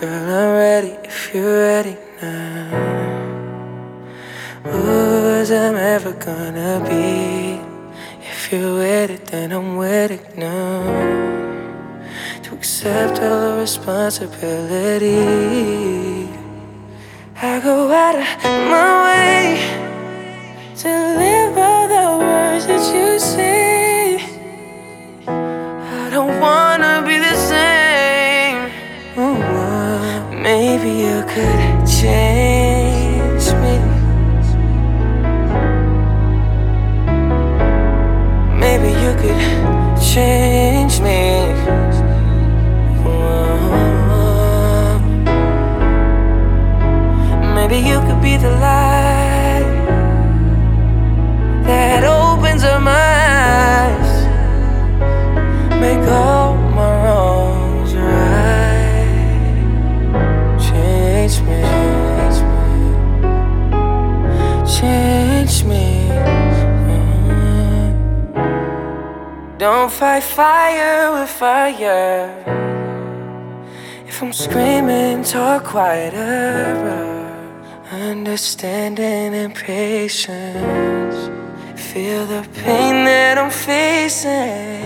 Girl, I'm ready if you're ready now. Who's I'm ever gonna be? If you're with it, then I'm with it now. To accept all the responsibility. I go out of my way maybe you could change me. Maybe you could change me. Maybe you could be the light Change me. Mm. Don't fight fire with fire. If I'm screaming, talk quieter. Understanding and patience. Feel the pain that I'm facing.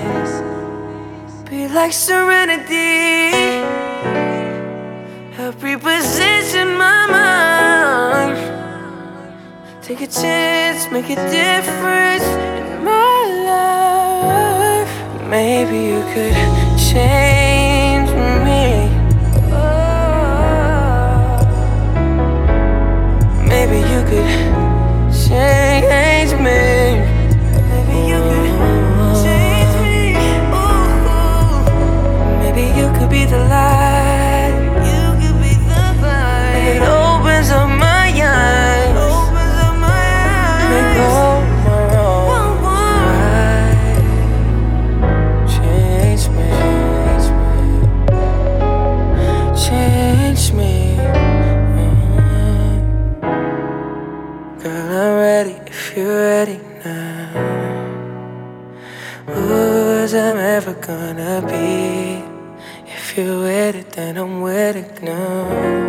Be like serenity. Help reposition my mind. Take a chance, make a difference in my life. Maybe you could You ready now. Who's I'm ever gonna be? If you're with it, then I'm with it now.